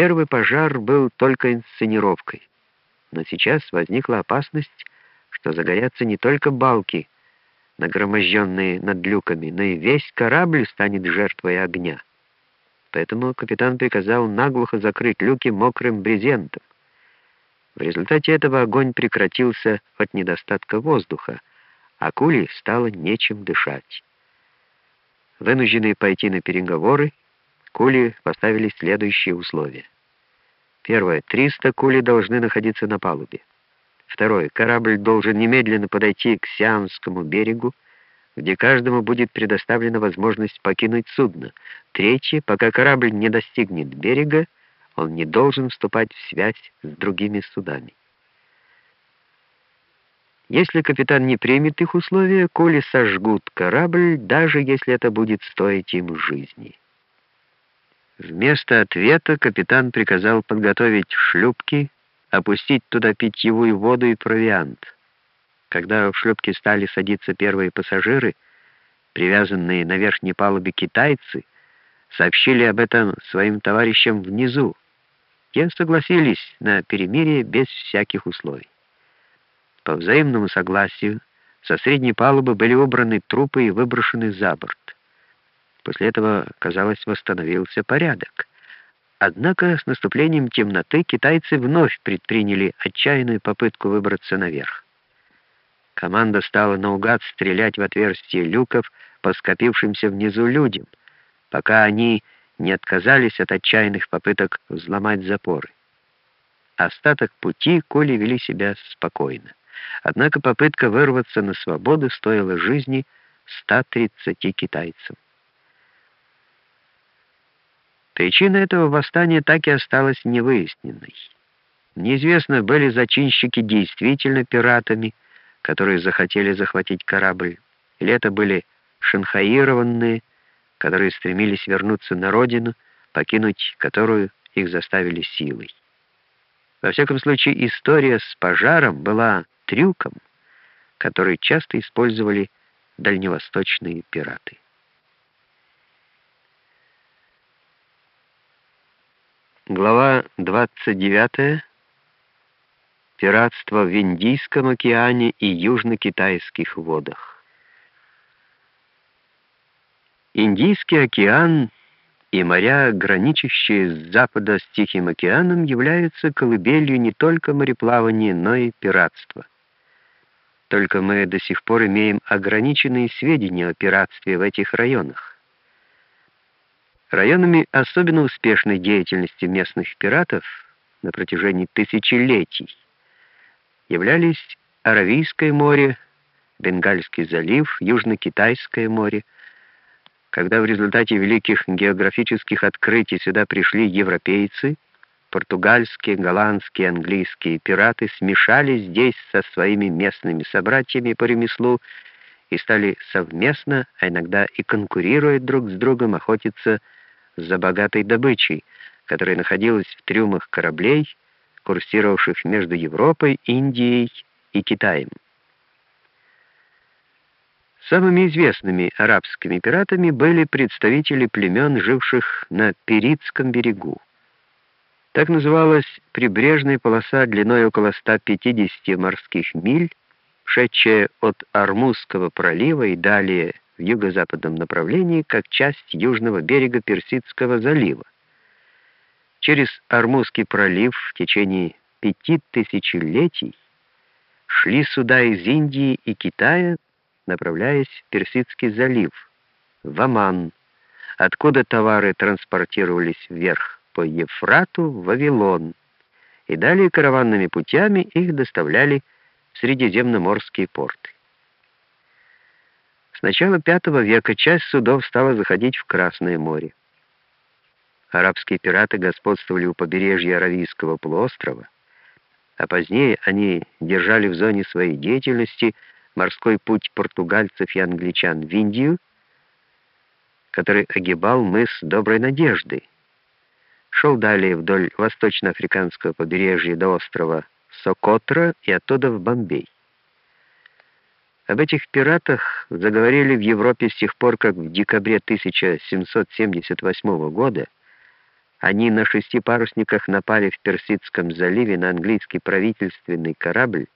Первый пожар был только инсценировкой, но сейчас возникла опасность, что загорятся не только балки, нагроможденные над люками, но и весь корабль станет жертвой огня. Поэтому капитан приказал наглухо закрыть люки мокрым брезентом. В результате этого огонь прекратился от недостатка воздуха, а кули стало нечем дышать. Вынужденные пойти на переговоры, кули поставили следующие условия. Первое. 300 кули должны находиться на палубе. Второе. Корабль должен немедленно подойти к Сиамскому берегу, где каждому будет предоставлена возможность покинуть судно. Третье. Пока корабль не достигнет берега, он не должен вступать в связь с другими судами. Если капитан не примет их условия, коли сожгут корабль, даже если это будет стоить им жизни. Вместо ответа капитан приказал подготовить шлюпки, опустить туда питьевую воду и провиант. Когда в шлюпки стали садиться первые пассажиры, привязанные на верхней палубе китайцы, сообщили об этом своим товарищам внизу. Те согласились на перемирие без всяких условий. По взаимному согласию со средней палубы были убраны трупы и выброшены за борт. После этого, казалось, восстановился порядок. Однако с наступлением темноты китайцы вновь предприняли отчаянную попытку выбраться наверх. Команда стала наугад стрелять в отверстия люков по скопившимся внизу людям, пока они не отказались от отчаянных попыток взломать запоры. Остаток пути Коли вели себя спокойно. Однако попытка вырваться на свободу стоила жизни 130 китайцам. Причина этого восстания так и осталась невыясненной. Неизвестно, были зачинщики действительно пиратами, которые захотели захватить корабль, или это были шанхаированные, которые стремились вернуться на родину, покинуть которую их заставили силой. Во всяком случае, история с пожаром была трюком, который часто использовали дальневосточные пираты. Глава 29. Пиратство в Индийском океане и Южно-Китайских водах. Индийский океан и моря, граничащие с запада с Тихим океаном, являются колыбелью не только мореплавания, но и пиратства. Только мы до сих пор имеем ограниченные сведения о пиратстве в этих районах. Районами особенно успешной деятельности местных пиратов на протяжении тысячелетий являлись Аравийское море, Бенгальский залив, Южно-Китайское море. Когда в результате великих географических открытий сюда пришли европейцы, португальские, голландские, английские пираты смешались здесь со своими местными собратьями по ремеслу и стали совместно, а иногда и конкурируя друг с другом, охотиться за богатой добычей, которая находилась в трюмах кораблей, курсировавших между Европой, Индией и Китаем. Самыми известными арабскими пиратами были представители племен, живших на Перитском берегу. Так называлась прибрежная полоса длиной около 150 морских миль, шедшая от Армузского пролива и далее в юго-западном направлении, как часть южного берега Персидского залива. Через Армузский пролив в течение пяти тысячелетий шли суда из Индии и Китая, направляясь в Персидский залив, в Оман, откуда товары транспортировались вверх по Ефрату в Вавилон, и далее караванными путями их доставляли в Средиземноморские порты. С начала V века часть судов стала заходить в Красное море. Арабские пираты господствовали у побережья Аравийского полуострова, а позднее они держали в зоне своей деятельности морской путь португальцев и англичан в Индию, который огибал мыс Доброй Надежды, шел далее вдоль восточноафриканского побережья до острова Сокотра и оттуда в Бомбей. Об этих пиратах заговорили в Европе с тех пор, как в декабре 1778 года они на шести парусниках напали в Персидском заливе на английский правительственный корабль,